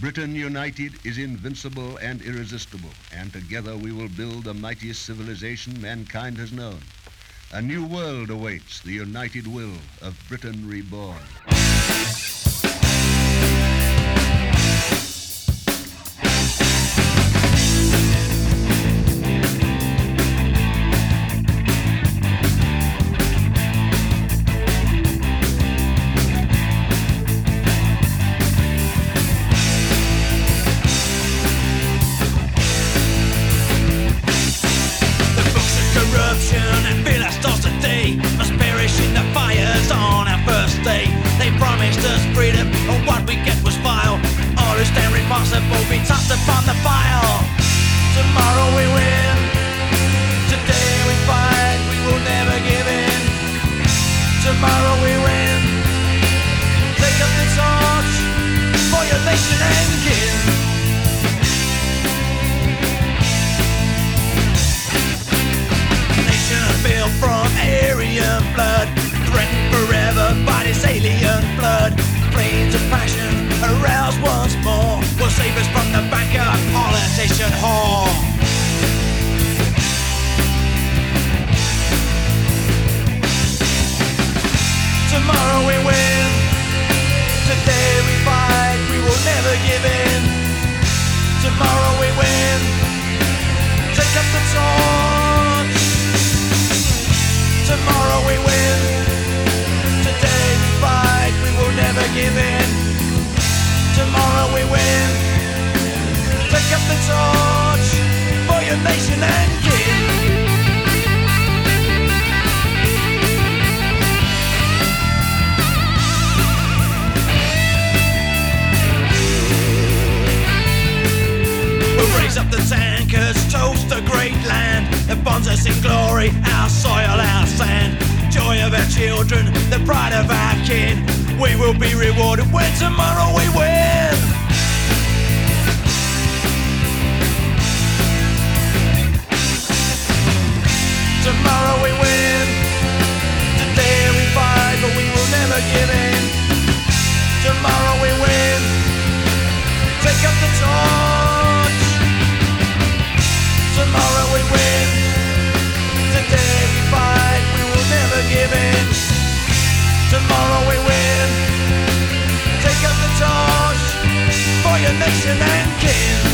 Britain united is invincible and irresistible, and together we will build the mightiest civilization mankind has known. A new world awaits the united will of Britain reborn. Tomorrow we win. Take up the torch for your nation and kin. nation built from Aryan blood, threatened forever by this alien blood. Flames of passion aroused once more will save us from the back of politician whore. Never. Tomorrow we win. Take up the torch. Tomorrow we win. Today we fight. We will never give in. Tomorrow we win. Take up the torch for your nation and us in glory, our soil, our sand. Joy of our children, the pride of our kin. We will be rewarded when tomorrow we win. connection and kin